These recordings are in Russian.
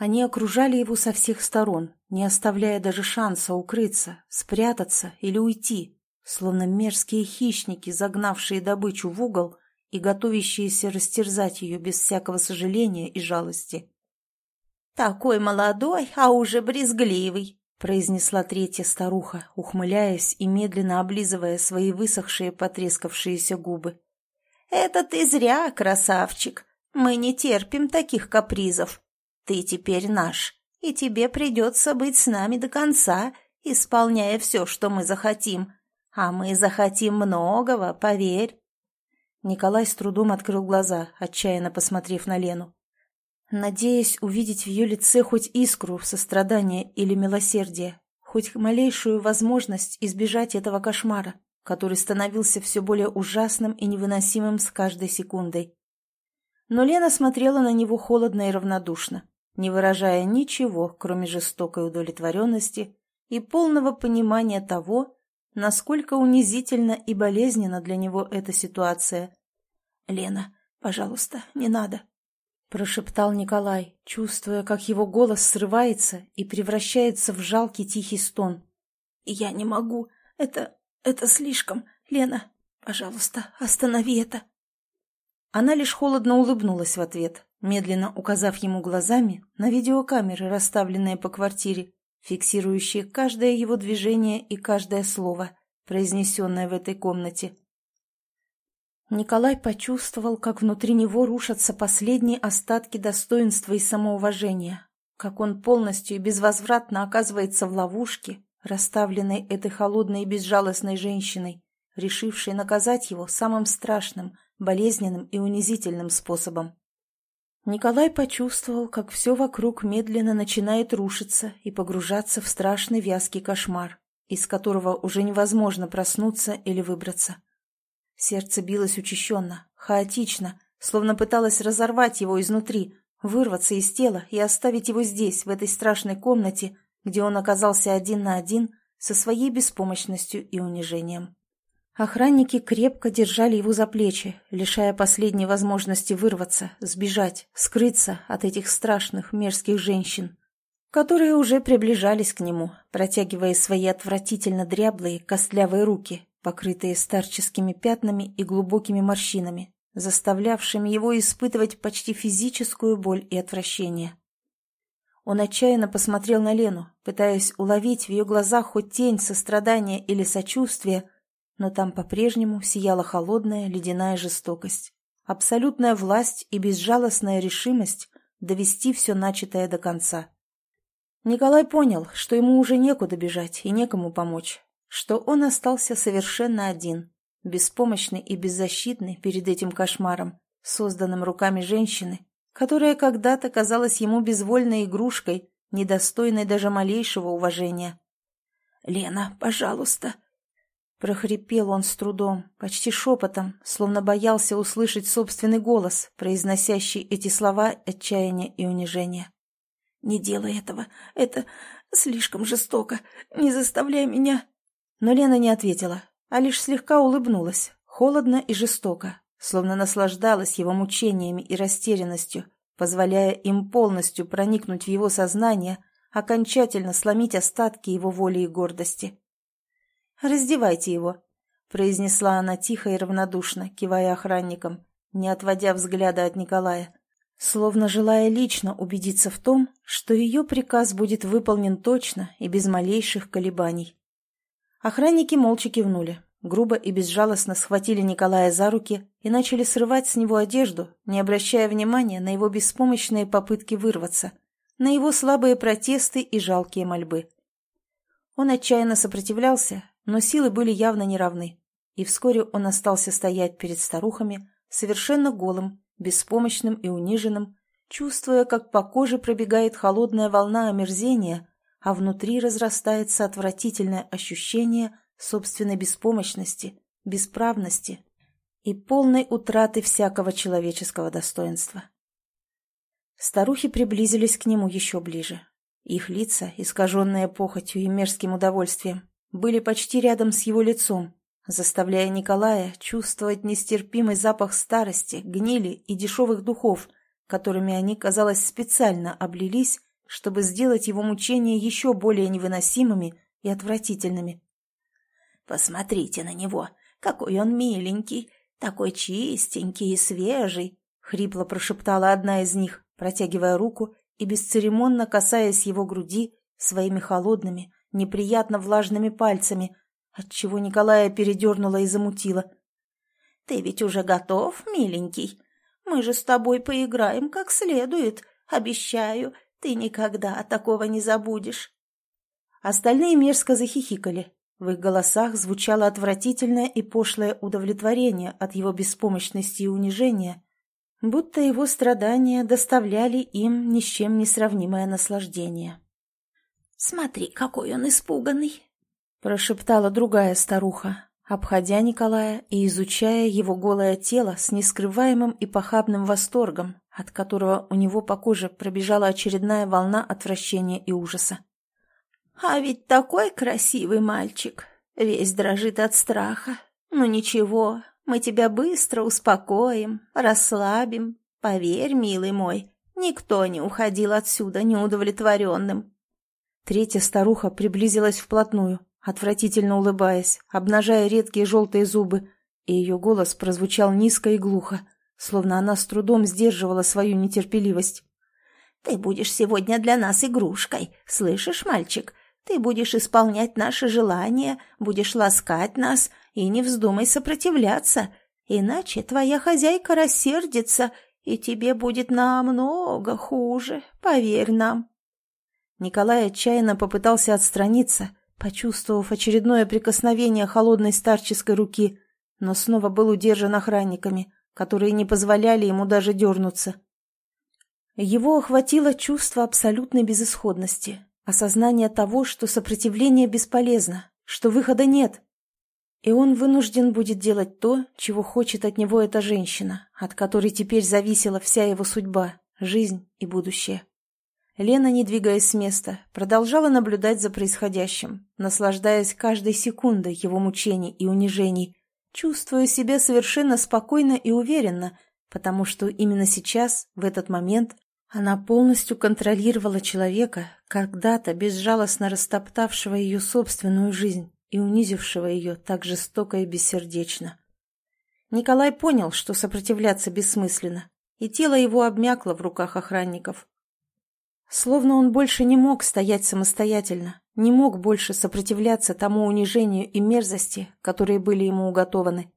Они окружали его со всех сторон, не оставляя даже шанса укрыться, спрятаться или уйти, словно мерзкие хищники, загнавшие добычу в угол и готовящиеся растерзать ее без всякого сожаления и жалости. «Такой молодой, а уже брезгливый», — произнесла третья старуха, ухмыляясь и медленно облизывая свои высохшие потрескавшиеся губы. «Это ты зря, красавчик. Мы не терпим таких капризов. Ты теперь наш, и тебе придется быть с нами до конца, исполняя все, что мы захотим. А мы захотим многого, поверь». Николай с трудом открыл глаза, отчаянно посмотрев на Лену надеясь увидеть в ее лице хоть искру сострадания или милосердия, хоть малейшую возможность избежать этого кошмара, который становился все более ужасным и невыносимым с каждой секундой. Но Лена смотрела на него холодно и равнодушно, не выражая ничего, кроме жестокой удовлетворенности и полного понимания того, насколько унизительно и болезненно для него эта ситуация. «Лена, пожалуйста, не надо», прошептал Николай, чувствуя, как его голос срывается и превращается в жалкий тихий стон. «Я не могу. Это... это слишком. Лена, пожалуйста, останови это». Она лишь холодно улыбнулась в ответ, медленно указав ему глазами на видеокамеры, расставленные по квартире, фиксирующие каждое его движение и каждое слово, произнесенное в этой комнате. Николай почувствовал, как внутри него рушатся последние остатки достоинства и самоуважения, как он полностью и безвозвратно оказывается в ловушке, расставленной этой холодной и безжалостной женщиной, решившей наказать его самым страшным, болезненным и унизительным способом. Николай почувствовал, как все вокруг медленно начинает рушиться и погружаться в страшный вязкий кошмар, из которого уже невозможно проснуться или выбраться. Сердце билось учащенно, хаотично, словно пыталось разорвать его изнутри, вырваться из тела и оставить его здесь, в этой страшной комнате, где он оказался один на один со своей беспомощностью и унижением. Охранники крепко держали его за плечи, лишая последней возможности вырваться, сбежать, скрыться от этих страшных мерзких женщин, которые уже приближались к нему, протягивая свои отвратительно дряблые, костлявые руки, покрытые старческими пятнами и глубокими морщинами, заставлявшими его испытывать почти физическую боль и отвращение. Он отчаянно посмотрел на Лену, пытаясь уловить в ее глазах хоть тень сострадания или сочувствия, но там по-прежнему сияла холодная ледяная жестокость, абсолютная власть и безжалостная решимость довести все начатое до конца. Николай понял, что ему уже некуда бежать и некому помочь, что он остался совершенно один, беспомощный и беззащитный перед этим кошмаром, созданным руками женщины, которая когда-то казалась ему безвольной игрушкой, недостойной даже малейшего уважения. «Лена, пожалуйста!» Прохрипел он с трудом, почти шепотом, словно боялся услышать собственный голос, произносящий эти слова отчаяния и унижения. «Не делай этого, это слишком жестоко, не заставляй меня...» Но Лена не ответила, а лишь слегка улыбнулась, холодно и жестоко, словно наслаждалась его мучениями и растерянностью, позволяя им полностью проникнуть в его сознание, окончательно сломить остатки его воли и гордости. «Раздевайте его», — произнесла она тихо и равнодушно, кивая охранникам, не отводя взгляда от Николая, словно желая лично убедиться в том, что ее приказ будет выполнен точно и без малейших колебаний. Охранники молча кивнули, грубо и безжалостно схватили Николая за руки и начали срывать с него одежду, не обращая внимания на его беспомощные попытки вырваться, на его слабые протесты и жалкие мольбы. Он отчаянно сопротивлялся, но силы были явно неравны, и вскоре он остался стоять перед старухами, совершенно голым, беспомощным и униженным, чувствуя, как по коже пробегает холодная волна омерзения а внутри разрастается отвратительное ощущение собственной беспомощности, бесправности и полной утраты всякого человеческого достоинства. Старухи приблизились к нему еще ближе. Их лица, искаженные похотью и мерзким удовольствием, были почти рядом с его лицом, заставляя Николая чувствовать нестерпимый запах старости, гнили и дешевых духов, которыми они, казалось, специально облились чтобы сделать его мучения еще более невыносимыми и отвратительными. «Посмотрите на него, какой он миленький, такой чистенький и свежий!» — хрипло прошептала одна из них, протягивая руку и бесцеремонно касаясь его груди своими холодными, неприятно влажными пальцами, отчего Николая передернула и замутила. «Ты ведь уже готов, миленький? Мы же с тобой поиграем как следует. Обещаю, ты никогда такого не забудешь». Остальные мерзко захихикали. В их голосах звучало отвратительное и пошлое удовлетворение от его беспомощности и унижения, будто его страдания доставляли им ни с чем не сравнимое наслаждение. «Смотри, какой он испуганный!» — прошептала другая старуха, обходя Николая и изучая его голое тело с нескрываемым и похабным восторгом, от которого у него по коже пробежала очередная волна отвращения и ужаса. «А ведь такой красивый мальчик, весь дрожит от страха. Ну ничего, мы тебя быстро успокоим, расслабим. Поверь, милый мой, никто не уходил отсюда неудовлетворенным». Третья старуха приблизилась вплотную, отвратительно улыбаясь, обнажая редкие желтые зубы, и ее голос прозвучал низко и глухо, словно она с трудом сдерживала свою нетерпеливость. «Ты будешь сегодня для нас игрушкой, слышишь, мальчик? Ты будешь исполнять наши желания, будешь ласкать нас, и не вздумай сопротивляться, иначе твоя хозяйка рассердится, и тебе будет намного хуже, поверь нам». Николай отчаянно попытался отстраниться, почувствовав очередное прикосновение холодной старческой руки, но снова был удержан охранниками, которые не позволяли ему даже дернуться. Его охватило чувство абсолютной безысходности, осознание того, что сопротивление бесполезно, что выхода нет. И он вынужден будет делать то, чего хочет от него эта женщина, от которой теперь зависела вся его судьба, жизнь и будущее. Лена, не двигаясь с места, продолжала наблюдать за происходящим, наслаждаясь каждой секундой его мучений и унижений, чувствуя себя совершенно спокойно и уверенно, потому что именно сейчас, в этот момент, она полностью контролировала человека, когда-то безжалостно растоптавшего ее собственную жизнь и унизившего ее так жестоко и бессердечно. Николай понял, что сопротивляться бессмысленно, и тело его обмякло в руках охранников. Словно он больше не мог стоять самостоятельно, не мог больше сопротивляться тому унижению и мерзости, которые были ему уготованы.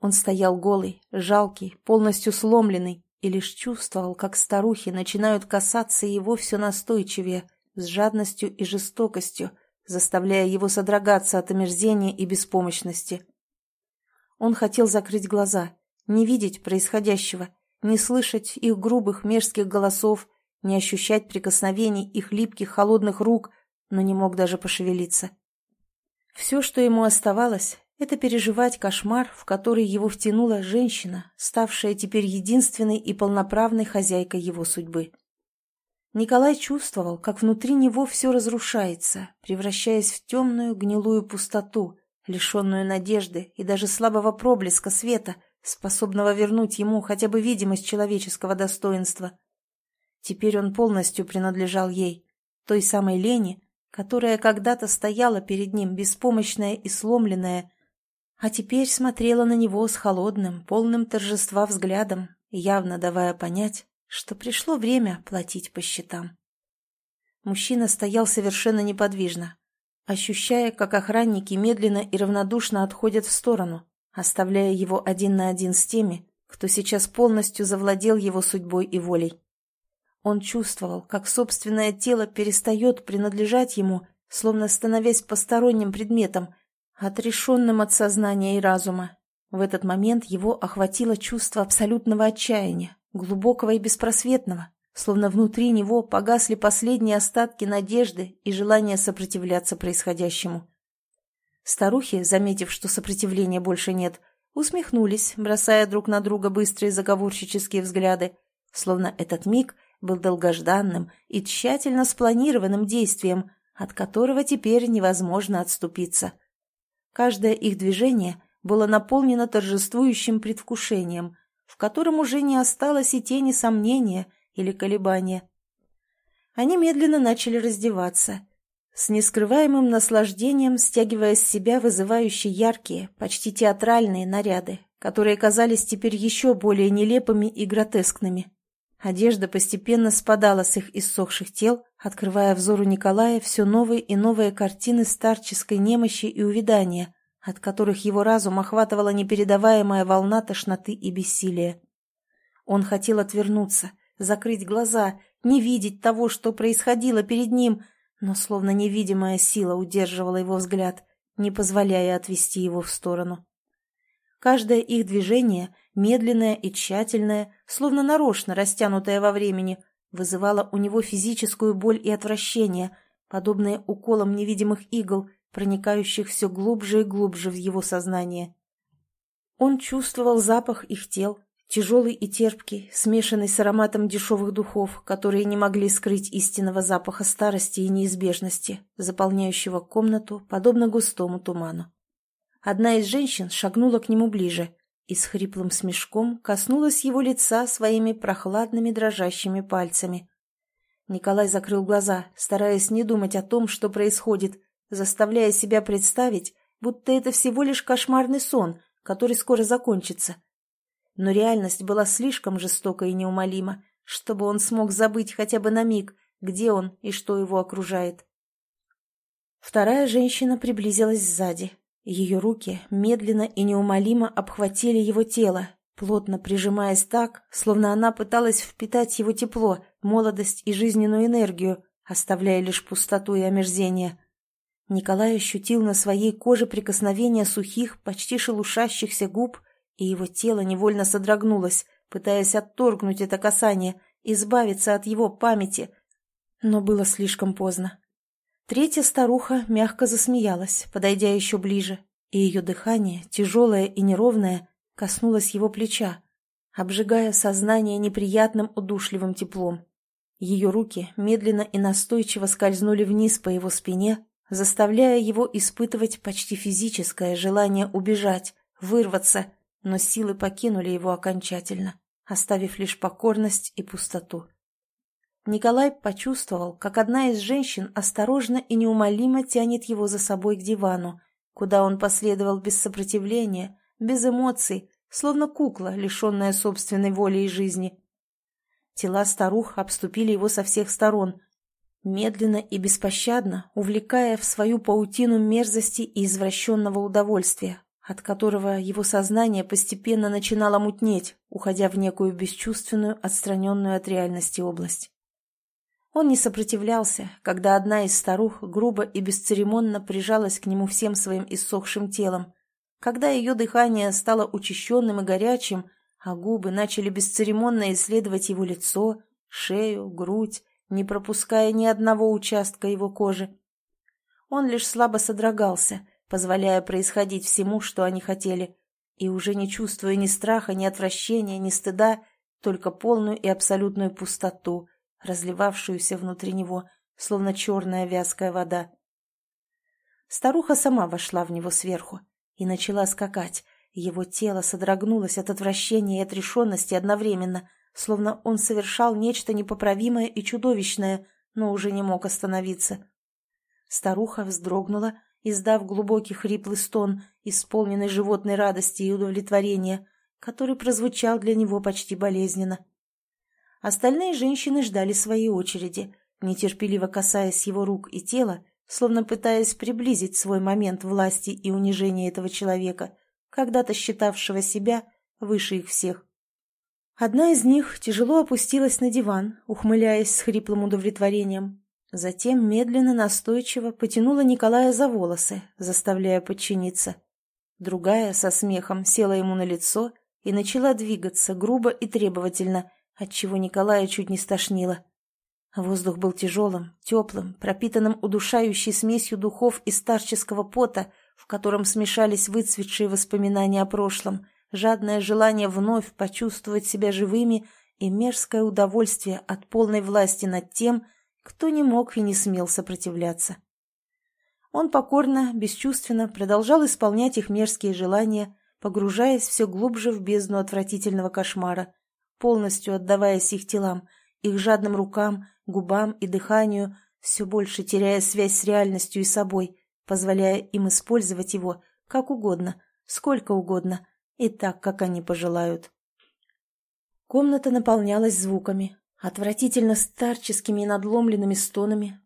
Он стоял голый, жалкий, полностью сломленный, и лишь чувствовал, как старухи начинают касаться его все настойчивее, с жадностью и жестокостью, заставляя его содрогаться от омерзения и беспомощности. Он хотел закрыть глаза, не видеть происходящего, не слышать их грубых мерзких голосов, не ощущать прикосновений их липких холодных рук, но не мог даже пошевелиться. Все, что ему оставалось, это переживать кошмар, в который его втянула женщина, ставшая теперь единственной и полноправной хозяйкой его судьбы. Николай чувствовал, как внутри него все разрушается, превращаясь в темную гнилую пустоту, лишенную надежды и даже слабого проблеска света, способного вернуть ему хотя бы видимость человеческого достоинства. Теперь он полностью принадлежал ей, той самой Лене, которая когда-то стояла перед ним беспомощная и сломленная, а теперь смотрела на него с холодным, полным торжества взглядом, явно давая понять, что пришло время платить по счетам. Мужчина стоял совершенно неподвижно, ощущая, как охранники медленно и равнодушно отходят в сторону, оставляя его один на один с теми, кто сейчас полностью завладел его судьбой и волей. Он чувствовал, как собственное тело перестает принадлежать ему, словно становясь посторонним предметом, отрешенным от сознания и разума. В этот момент его охватило чувство абсолютного отчаяния, глубокого и беспросветного, словно внутри него погасли последние остатки надежды и желания сопротивляться происходящему. Старухи, заметив, что сопротивления больше нет, усмехнулись, бросая друг на друга быстрые заговорщические взгляды, словно этот миг был долгожданным и тщательно спланированным действием, от которого теперь невозможно отступиться. Каждое их движение было наполнено торжествующим предвкушением, в котором уже не осталось и тени сомнения или колебания. Они медленно начали раздеваться, с нескрываемым наслаждением стягивая с себя вызывающие яркие, почти театральные наряды, которые казались теперь еще более нелепыми и гротескными. Одежда постепенно спадала с их иссохших тел, открывая взору Николая все новые и новые картины старческой немощи и увядания, от которых его разум охватывала непередаваемая волна тошноты и бессилия. Он хотел отвернуться, закрыть глаза, не видеть того, что происходило перед ним, но словно невидимая сила удерживала его взгляд, не позволяя отвести его в сторону. Каждое их движение, медленное и тщательное, словно нарочно растянутое во времени, вызывало у него физическую боль и отвращение, подобные уколам невидимых игл, проникающих все глубже и глубже в его сознание. Он чувствовал запах их тел, тяжелый и терпкий, смешанный с ароматом дешевых духов, которые не могли скрыть истинного запаха старости и неизбежности, заполняющего комнату, подобно густому туману. Одна из женщин шагнула к нему ближе и с хриплым смешком коснулась его лица своими прохладными дрожащими пальцами. Николай закрыл глаза, стараясь не думать о том, что происходит, заставляя себя представить, будто это всего лишь кошмарный сон, который скоро закончится — но реальность была слишком жестока и неумолима, чтобы он смог забыть хотя бы на миг, где он и что его окружает. Вторая женщина приблизилась сзади. Ее руки медленно и неумолимо обхватили его тело, плотно прижимаясь так, словно она пыталась впитать его тепло, молодость и жизненную энергию, оставляя лишь пустоту и омерзение. Николай ощутил на своей коже прикосновение сухих, почти шелушащихся губ и его тело невольно содрогнулось, пытаясь отторгнуть это касание, избавиться от его памяти. Но было слишком поздно. Третья старуха мягко засмеялась, подойдя еще ближе, и ее дыхание, тяжелое и неровное, коснулось его плеча, обжигая сознание неприятным удушливым теплом. Ее руки медленно и настойчиво скользнули вниз по его спине, заставляя его испытывать почти физическое желание убежать, вырваться — но силы покинули его окончательно, оставив лишь покорность и пустоту. Николай почувствовал, как одна из женщин осторожно и неумолимо тянет его за собой к дивану, куда он последовал без сопротивления, без эмоций, словно кукла, лишенная собственной воли и жизни. Тела старух обступили его со всех сторон, медленно и беспощадно увлекая в свою паутину мерзости и извращенного удовольствия, от которого его сознание постепенно начинало мутнеть, уходя в некую бесчувственную, отстраненную от реальности область. Он не сопротивлялся, когда одна из старух грубо и бесцеремонно прижалась к нему всем своим иссохшим телом, когда ее дыхание стало учащенным и горячим, а губы начали бесцеремонно исследовать его лицо, шею, грудь, не пропуская ни одного участка его кожи. Он лишь слабо содрогался, позволяя происходить всему, что они хотели, и уже не чувствуя ни страха, ни отвращения, ни стыда, только полную и абсолютную пустоту, разливавшуюся внутри него, словно черная вязкая вода. Старуха сама вошла в него сверху и начала скакать. Его тело содрогнулось от отвращения и отрешенности одновременно, словно он совершал нечто непоправимое и чудовищное, но уже не мог остановиться. Старуха вздрогнула, издав глубокий хриплый стон, исполненный животной радости и удовлетворения, который прозвучал для него почти болезненно. Остальные женщины ждали своей очереди, нетерпеливо касаясь его рук и тела, словно пытаясь приблизить свой момент власти и унижения этого человека, когда-то считавшего себя выше их всех. Одна из них тяжело опустилась на диван, ухмыляясь с хриплым удовлетворением, Затем медленно, настойчиво потянула Николая за волосы, заставляя подчиниться. Другая со смехом села ему на лицо и начала двигаться грубо и требовательно, отчего Николая чуть не стошнило. Воздух был тяжелым, теплым, пропитанным удушающей смесью духов и старческого пота, в котором смешались выцветшие воспоминания о прошлом, жадное желание вновь почувствовать себя живыми и мерзкое удовольствие от полной власти над тем, кто не мог и не смел сопротивляться. Он покорно, бесчувственно продолжал исполнять их мерзкие желания, погружаясь все глубже в бездну отвратительного кошмара, полностью отдаваясь их телам, их жадным рукам, губам и дыханию, все больше теряя связь с реальностью и собой, позволяя им использовать его как угодно, сколько угодно и так, как они пожелают. Комната наполнялась звуками, отвратительно старческими и надломленными стонами,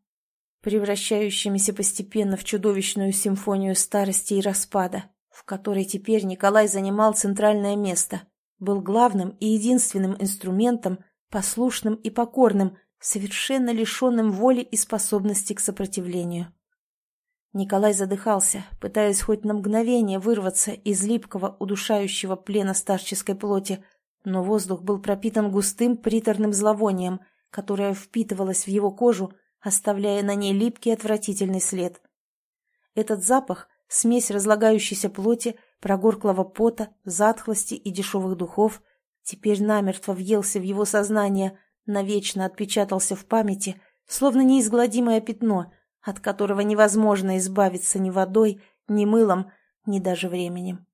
превращающимися постепенно в чудовищную симфонию старости и распада, в которой теперь Николай занимал центральное место, был главным и единственным инструментом, послушным и покорным, совершенно лишенным воли и способности к сопротивлению. Николай задыхался, пытаясь хоть на мгновение вырваться из липкого, удушающего плена старческой плоти, но воздух был пропитан густым приторным зловонием, которое впитывалось в его кожу, оставляя на ней липкий отвратительный след. Этот запах — смесь разлагающейся плоти, прогорклого пота, затхлости и дешевых духов — теперь намертво въелся в его сознание, навечно отпечатался в памяти, словно неизгладимое пятно, от которого невозможно избавиться ни водой, ни мылом, ни даже временем.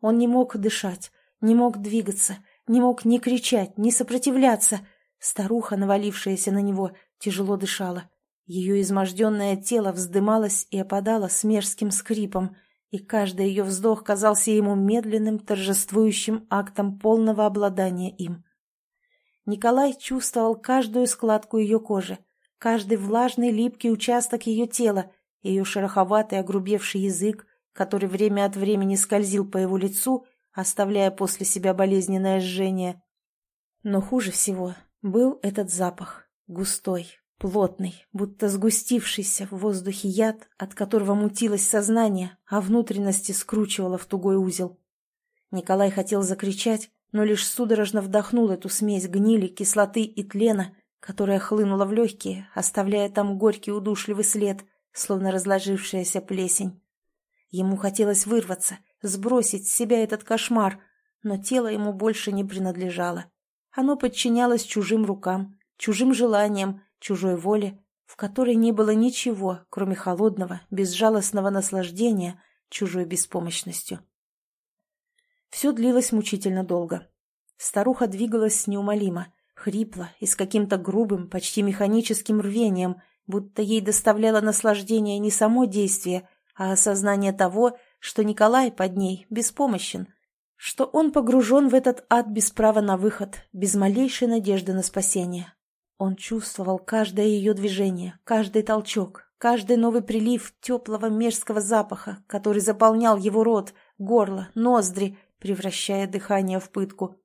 Он не мог дышать, не мог двигаться, не мог ни кричать, ни сопротивляться. Старуха, навалившаяся на него, тяжело дышала. Ее изможденное тело вздымалось и опадало с мерзким скрипом, и каждый ее вздох казался ему медленным, торжествующим актом полного обладания им. Николай чувствовал каждую складку ее кожи, каждый влажный липкий участок ее тела, ее шероховатый огрубевший язык, который время от времени скользил по его лицу оставляя после себя болезненное жжение. Но хуже всего был этот запах, густой, плотный, будто сгустившийся в воздухе яд, от которого мутилось сознание, а внутренности скручивало в тугой узел. Николай хотел закричать, но лишь судорожно вдохнул эту смесь гнили, кислоты и тлена, которая хлынула в легкие, оставляя там горький удушливый след, словно разложившаяся плесень. Ему хотелось вырваться, сбросить с себя этот кошмар, но тело ему больше не принадлежало. Оно подчинялось чужим рукам, чужим желаниям, чужой воле, в которой не было ничего, кроме холодного, безжалостного наслаждения чужой беспомощностью. Все длилось мучительно долго. Старуха двигалась неумолимо, хрипло и с каким-то грубым, почти механическим рвением, будто ей доставляло наслаждение не само действие, а осознание того, что Николай под ней беспомощен, что он погружен в этот ад без права на выход, без малейшей надежды на спасение. Он чувствовал каждое ее движение, каждый толчок, каждый новый прилив теплого мерзкого запаха, который заполнял его рот, горло, ноздри, превращая дыхание в пытку.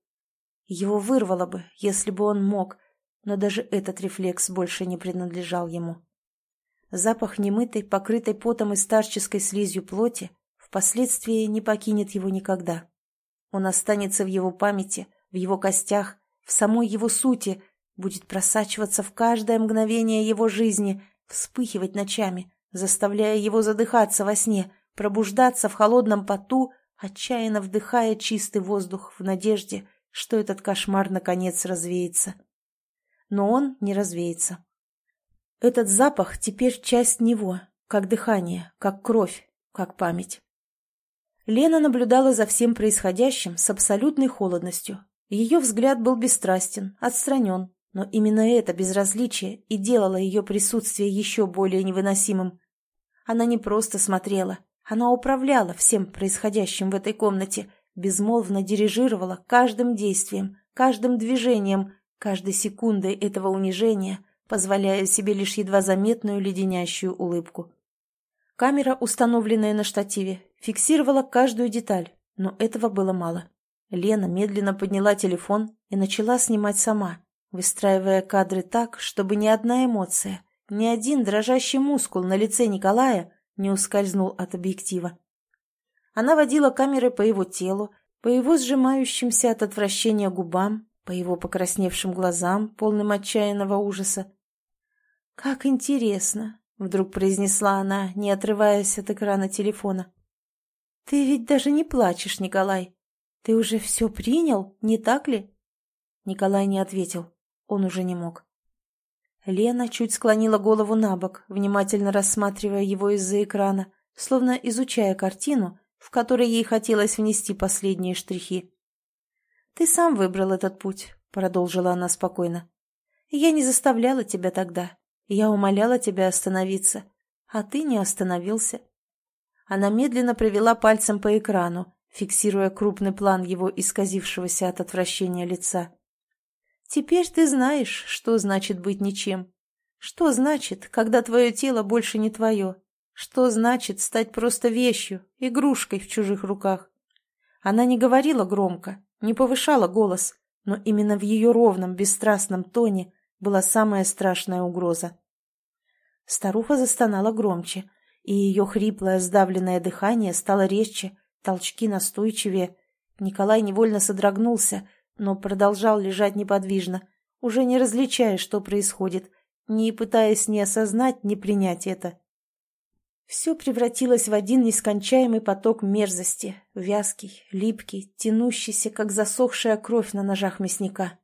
Его вырвало бы, если бы он мог, но даже этот рефлекс больше не принадлежал ему. Запах немытой, покрытой потом и старческой слизью плоти впоследствии не покинет его никогда. Он останется в его памяти, в его костях, в самой его сути, будет просачиваться в каждое мгновение его жизни, вспыхивать ночами, заставляя его задыхаться во сне, пробуждаться в холодном поту, отчаянно вдыхая чистый воздух в надежде, что этот кошмар наконец развеется. Но он не развеется. Этот запах теперь часть него, как дыхание, как кровь, как память. Лена наблюдала за всем происходящим с абсолютной холодностью. Ее взгляд был бесстрастен, отстранен, но именно это безразличие и делало ее присутствие еще более невыносимым. Она не просто смотрела, она управляла всем происходящим в этой комнате, безмолвно дирижировала каждым действием, каждым движением, каждой секундой этого унижения, позволяя себе лишь едва заметную леденящую улыбку. Камера, установленная на штативе, фиксировала каждую деталь, но этого было мало. Лена медленно подняла телефон и начала снимать сама, выстраивая кадры так, чтобы ни одна эмоция, ни один дрожащий мускул на лице Николая не ускользнул от объектива. Она водила камеры по его телу, по его сжимающимся от отвращения губам, по его покрасневшим глазам, полным отчаянного ужаса. «Как интересно!» — вдруг произнесла она, не отрываясь от экрана телефона. «Ты ведь даже не плачешь, Николай. Ты уже все принял, не так ли?» Николай не ответил. Он уже не мог. Лена чуть склонила голову на бок, внимательно рассматривая его из-за экрана, словно изучая картину, в которой ей хотелось внести последние штрихи. «Ты сам выбрал этот путь», — продолжила она спокойно. Я не заставляла тебя тогда. Я умоляла тебя остановиться. А ты не остановился. Она медленно провела пальцем по экрану, фиксируя крупный план его исказившегося от отвращения лица. «Теперь ты знаешь, что значит быть ничем. Что значит, когда твое тело больше не твое. Что значит стать просто вещью, игрушкой в чужих руках. Она не говорила громко, не повышала голос, но именно в ее ровном, бесстрастном тоне была самая страшная угроза. Старуха застонала громче, и ее хриплое, сдавленное дыхание стало резче, толчки настойчивее. Николай невольно содрогнулся, но продолжал лежать неподвижно, уже не различая, что происходит, не пытаясь ни осознать, ни принять это. Все превратилось в один нескончаемый поток мерзости, вязкий, липкий, тянущийся, как засохшая кровь на ножах мясника.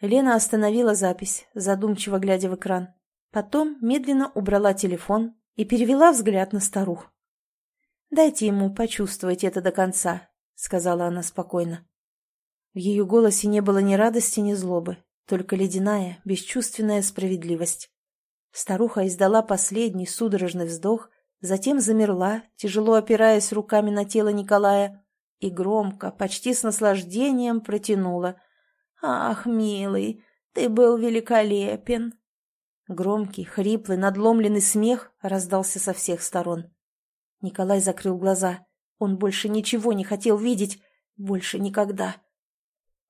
Лена остановила запись, задумчиво глядя в экран. Потом медленно убрала телефон и перевела взгляд на старух. «Дайте ему почувствовать это до конца», — сказала она спокойно. В ее голосе не было ни радости, ни злобы, только ледяная, бесчувственная справедливость. Старуха издала последний судорожный вздох, затем замерла, тяжело опираясь руками на тело Николая, и громко, почти с наслаждением протянула. «Ах, милый, ты был великолепен!» Громкий, хриплый, надломленный смех раздался со всех сторон. Николай закрыл глаза. Он больше ничего не хотел видеть. Больше никогда.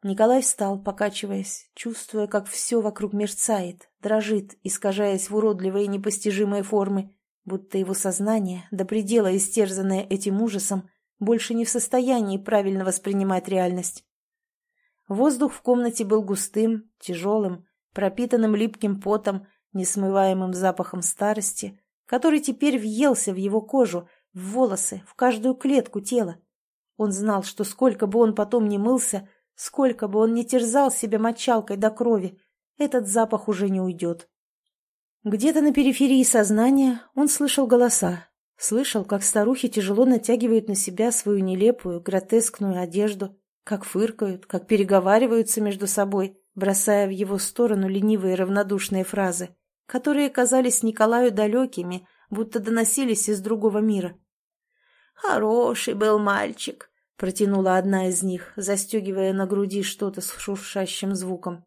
Николай встал, покачиваясь, чувствуя, как все вокруг мерцает, дрожит, искажаясь в уродливые непостижимые формы, будто его сознание, до предела истерзанное этим ужасом, больше не в состоянии правильно воспринимать реальность. Воздух в комнате был густым, тяжелым, пропитанным липким потом, несмываемым запахом старости, который теперь въелся в его кожу, в волосы, в каждую клетку тела. Он знал, что сколько бы он потом ни мылся, сколько бы он ни терзал себя мочалкой до крови, этот запах уже не уйдет. Где-то на периферии сознания он слышал голоса, слышал, как старухи тяжело натягивают на себя свою нелепую, гротескную одежду, как фыркают, как переговариваются между собой, бросая в его сторону ленивые равнодушные фразы которые казались Николаю далекими, будто доносились из другого мира. «Хороший был мальчик», — протянула одна из них, застегивая на груди что-то с шуршащим звуком.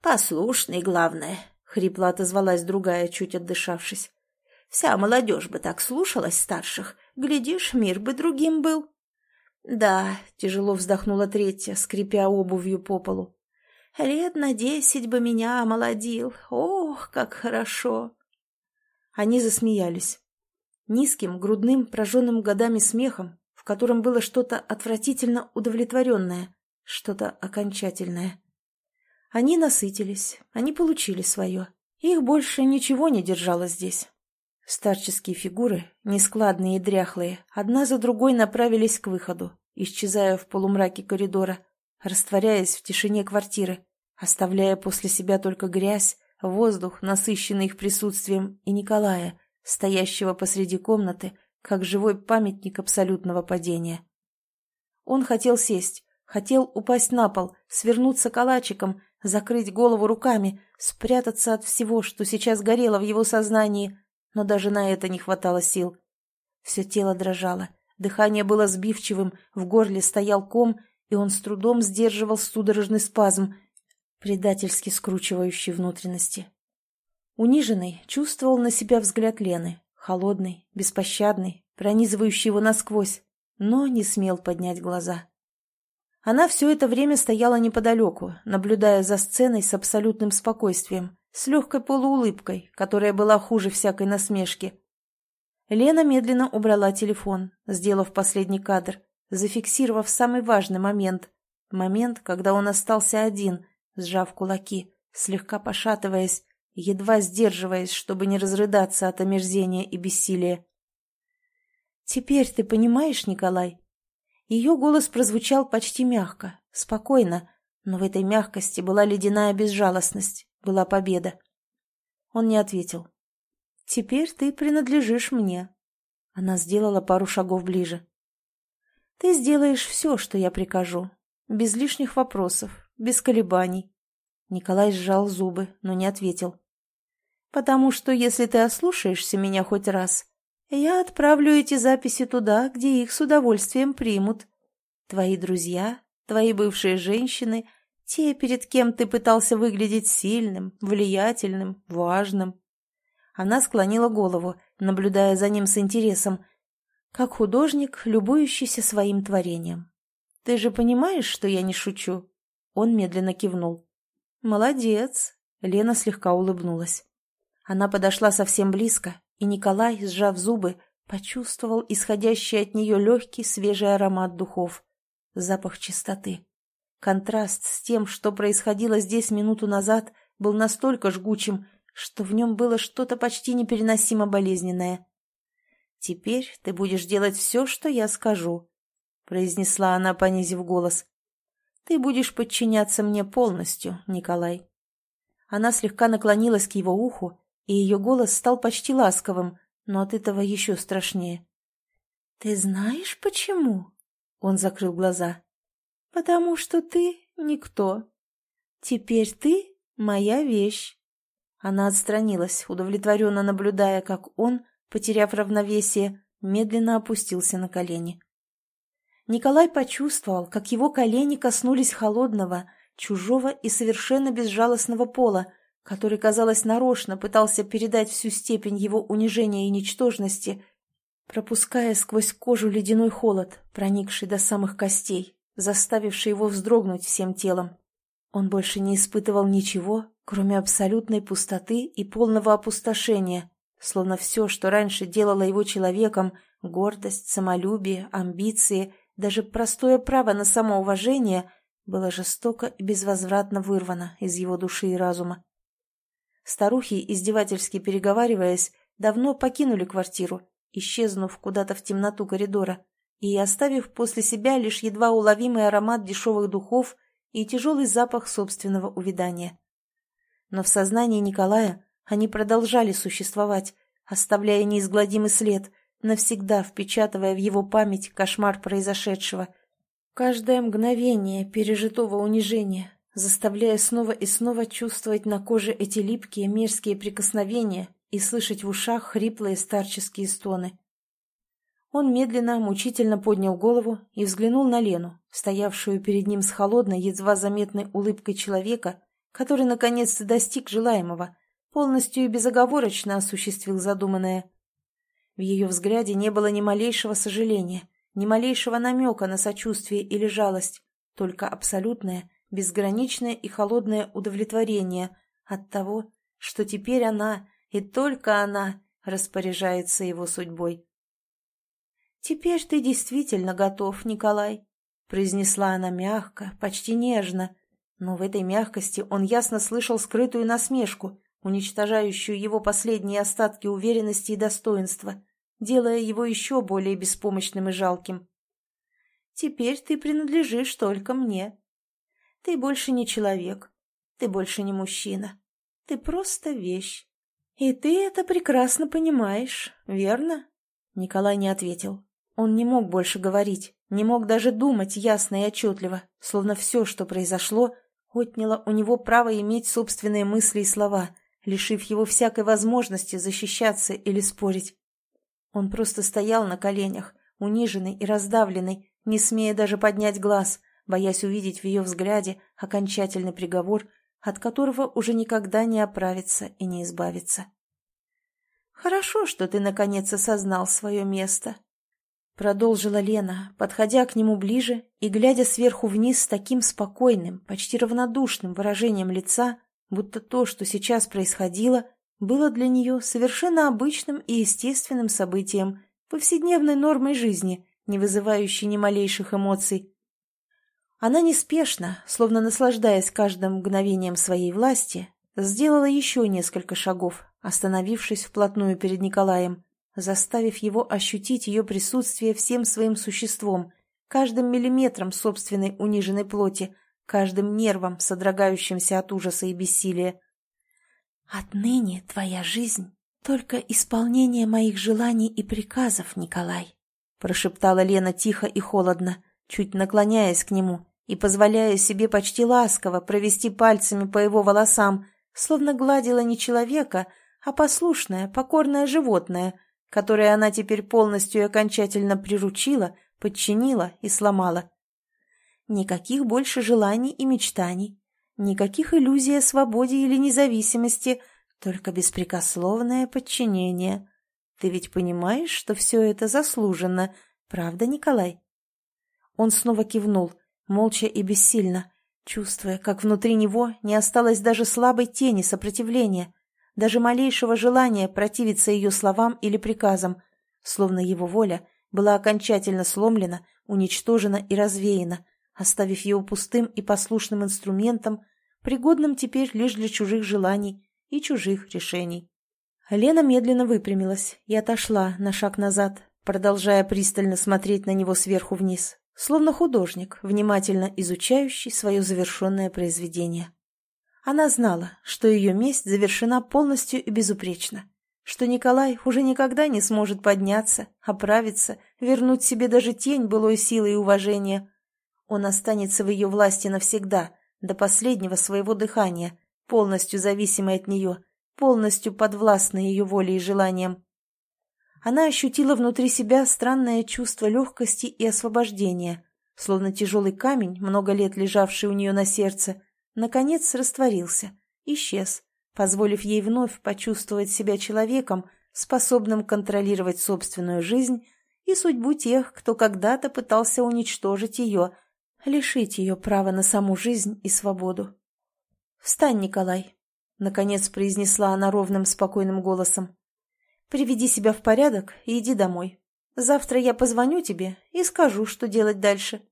«Послушный, главное», — хрипло отозвалась другая, чуть отдышавшись. «Вся молодежь бы так слушалась старших, глядишь, мир бы другим был». «Да», — тяжело вздохнула третья, скрипя обувью по полу. Лет на десять бы меня омолодил. Ох, как хорошо!» Они засмеялись. Низким, грудным, прожженным годами смехом, в котором было что-то отвратительно удовлетворенное, что-то окончательное. Они насытились, они получили свое. Их больше ничего не держало здесь. Старческие фигуры, нескладные и дряхлые, одна за другой направились к выходу, исчезая в полумраке коридора, растворяясь в тишине квартиры, оставляя после себя только грязь, воздух, насыщенный их присутствием, и Николая, стоящего посреди комнаты, как живой памятник абсолютного падения. Он хотел сесть, хотел упасть на пол, свернуться калачиком, закрыть голову руками, спрятаться от всего, что сейчас горело в его сознании, но даже на это не хватало сил. Все тело дрожало, дыхание было сбивчивым, в горле стоял ком, и он с трудом сдерживал судорожный спазм, предательски скручивающий внутренности. Униженный чувствовал на себя взгляд Лены, холодный, беспощадный, пронизывающий его насквозь, но не смел поднять глаза. Она все это время стояла неподалеку, наблюдая за сценой с абсолютным спокойствием, с легкой полуулыбкой, которая была хуже всякой насмешки. Лена медленно убрала телефон, сделав последний кадр, зафиксировав самый важный момент. Момент, когда он остался один, сжав кулаки, слегка пошатываясь, едва сдерживаясь, чтобы не разрыдаться от омерзения и бессилия. «Теперь ты понимаешь, Николай?» Ее голос прозвучал почти мягко, спокойно, но в этой мягкости была ледяная безжалостность, была победа. Он не ответил. «Теперь ты принадлежишь мне». Она сделала пару шагов ближе. Ты сделаешь все, что я прикажу. Без лишних вопросов, без колебаний. Николай сжал зубы, но не ответил. «Потому что если ты ослушаешься меня хоть раз, я отправлю эти записи туда, где их с удовольствием примут. Твои друзья, твои бывшие женщины, те, перед кем ты пытался выглядеть сильным, влиятельным, важным». Она склонила голову, наблюдая за ним с интересом, как художник, любующийся своим творением. «Ты же понимаешь, что я не шучу?» Он медленно кивнул. «Молодец!» Лена слегка улыбнулась. Она подошла совсем близко, и Николай, сжав зубы, почувствовал исходящий от нее легкий свежий аромат духов. Запах чистоты. Контраст с тем, что происходило здесь минуту назад, был настолько жгучим, что в нем было что-то почти непереносимо болезненное. «Теперь ты будешь делать все, что я скажу», — произнесла она, понизив голос. Ты будешь подчиняться мне полностью, Николай. Она слегка наклонилась к его уху, и ее голос стал почти ласковым, но от этого еще страшнее. «Ты знаешь, почему?» Он закрыл глаза. «Потому что ты никто. Теперь ты моя вещь». Она отстранилась, удовлетворенно наблюдая, как он, потеряв равновесие, медленно опустился на колени. Николай почувствовал, как его колени коснулись холодного, чужого и совершенно безжалостного пола, который, казалось, нарочно пытался передать всю степень его унижения и ничтожности, пропуская сквозь кожу ледяной холод, проникший до самых костей, заставивший его вздрогнуть всем телом. Он больше не испытывал ничего, кроме абсолютной пустоты и полного опустошения, словно все, что раньше делало его человеком, гордость, самолюбие, амбиции – даже простое право на самоуважение было жестоко и безвозвратно вырвано из его души и разума. Старухи, издевательски переговариваясь, давно покинули квартиру, исчезнув куда-то в темноту коридора и оставив после себя лишь едва уловимый аромат дешевых духов и тяжелый запах собственного увядания. Но в сознании Николая они продолжали существовать, оставляя неизгладимый след – навсегда впечатывая в его память кошмар произошедшего. Каждое мгновение пережитого унижения, заставляя снова и снова чувствовать на коже эти липкие мерзкие прикосновения и слышать в ушах хриплые старческие стоны. Он медленно, мучительно поднял голову и взглянул на Лену, стоявшую перед ним с холодной, едва заметной улыбкой человека, который наконец-то достиг желаемого, полностью и безоговорочно осуществил задуманное. В ее взгляде не было ни малейшего сожаления, ни малейшего намека на сочувствие или жалость, только абсолютное, безграничное и холодное удовлетворение от того, что теперь она, и только она, распоряжается его судьбой. «Теперь ты действительно готов, Николай», — произнесла она мягко, почти нежно, но в этой мягкости он ясно слышал скрытую насмешку, уничтожающую его последние остатки уверенности и достоинства, делая его еще более беспомощным и жалким. «Теперь ты принадлежишь только мне. Ты больше не человек, ты больше не мужчина, ты просто вещь. И ты это прекрасно понимаешь, верно?» Николай не ответил. Он не мог больше говорить, не мог даже думать ясно и отчетливо, словно все, что произошло, отняло у него право иметь собственные мысли и слова — лишив его всякой возможности защищаться или спорить. Он просто стоял на коленях, униженный и раздавленный, не смея даже поднять глаз, боясь увидеть в ее взгляде окончательный приговор, от которого уже никогда не оправиться и не избавиться. «Хорошо, что ты наконец осознал свое место», — продолжила Лена, подходя к нему ближе и глядя сверху вниз с таким спокойным, почти равнодушным выражением лица, будто то, что сейчас происходило, было для нее совершенно обычным и естественным событием, повседневной нормой жизни, не вызывающей ни малейших эмоций. Она неспешно, словно наслаждаясь каждым мгновением своей власти, сделала еще несколько шагов, остановившись вплотную перед Николаем, заставив его ощутить ее присутствие всем своим существом, каждым миллиметром собственной униженной плоти, каждым нервом, содрогающимся от ужаса и бессилия. «Отныне твоя жизнь — только исполнение моих желаний и приказов, Николай», — прошептала Лена тихо и холодно, чуть наклоняясь к нему и позволяя себе почти ласково провести пальцами по его волосам, словно гладила не человека, а послушное, покорное животное, которое она теперь полностью и окончательно приручила, подчинила и сломала. Никаких больше желаний и мечтаний, никаких иллюзий о свободе или независимости, только беспрекословное подчинение. Ты ведь понимаешь, что все это заслуженно, правда, Николай? Он снова кивнул, молча и бессильно, чувствуя, как внутри него не осталось даже слабой тени сопротивления, даже малейшего желания противиться ее словам или приказам, словно его воля была окончательно сломлена, уничтожена и развеяна, оставив его пустым и послушным инструментом, пригодным теперь лишь для чужих желаний и чужих решений. Лена медленно выпрямилась и отошла на шаг назад, продолжая пристально смотреть на него сверху вниз, словно художник, внимательно изучающий свое завершенное произведение. Она знала, что ее месть завершена полностью и безупречно, что Николай уже никогда не сможет подняться, оправиться, вернуть себе даже тень былой силы и уважения. Он останется в ее власти навсегда, до последнего своего дыхания, полностью зависимый от нее, полностью подвластный ее воле и желаниям. Она ощутила внутри себя странное чувство легкости и освобождения, словно тяжелый камень, много лет лежавший у нее на сердце, наконец растворился, исчез, позволив ей вновь почувствовать себя человеком, способным контролировать собственную жизнь и судьбу тех, кто когда-то пытался уничтожить ее, лишить ее права на саму жизнь и свободу. «Встань, Николай», — наконец произнесла она ровным спокойным голосом. Приведи себя в порядок и иди домой. Завтра я позвоню тебе и скажу, что делать дальше.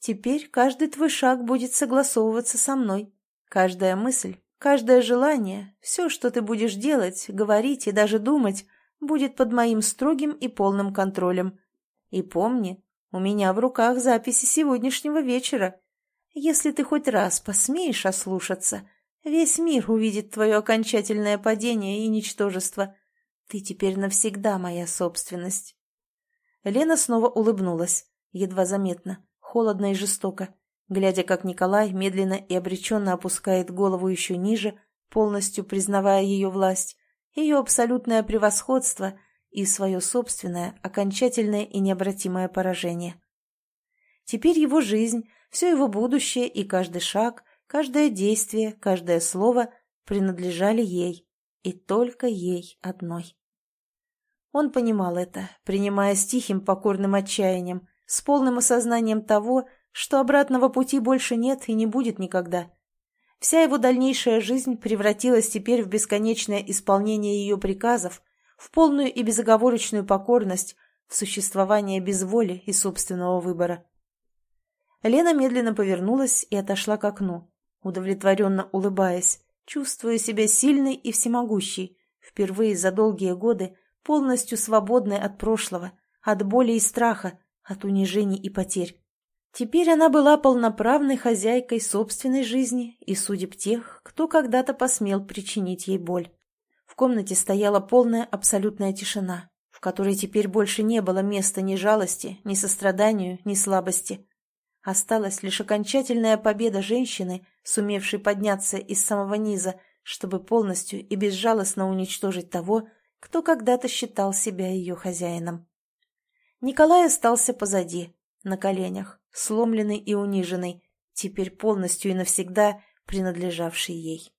Теперь каждый твой шаг будет согласовываться со мной. Каждая мысль, каждое желание, все, что ты будешь делать, говорить и даже думать, будет под моим строгим и полным контролем. И помни, у меня в руках записи сегодняшнего вечера. Если ты хоть раз посмеешь ослушаться, весь мир увидит твое окончательное падение и ничтожество. Ты теперь навсегда моя собственность. Лена снова улыбнулась, едва заметно, холодно и жестоко, глядя, как Николай медленно и обреченно опускает голову еще ниже, полностью признавая ее власть, ее абсолютное превосходство и свое собственное, окончательное и необратимое поражение. Теперь его жизнь, все его будущее и каждый шаг, каждое действие, каждое слово принадлежали ей, и только ей одной. Он понимал это, принимая с тихим покорным отчаянием, с полным осознанием того, что обратного пути больше нет и не будет никогда. Вся его дальнейшая жизнь превратилась теперь в бесконечное исполнение ее приказов, в полную и безоговорочную покорность, в существование без воли и собственного выбора. Лена медленно повернулась и отошла к окну, удовлетворенно улыбаясь, чувствуя себя сильной и всемогущей, впервые за долгие годы полностью свободной от прошлого, от боли и страха, от унижений и потерь. Теперь она была полноправной хозяйкой собственной жизни и судеб тех, кто когда-то посмел причинить ей боль. В комнате стояла полная абсолютная тишина, в которой теперь больше не было места ни жалости, ни состраданию, ни слабости. Осталась лишь окончательная победа женщины, сумевшей подняться из самого низа, чтобы полностью и безжалостно уничтожить того, кто когда-то считал себя ее хозяином. Николай остался позади, на коленях, сломленный и униженный, теперь полностью и навсегда принадлежавший ей.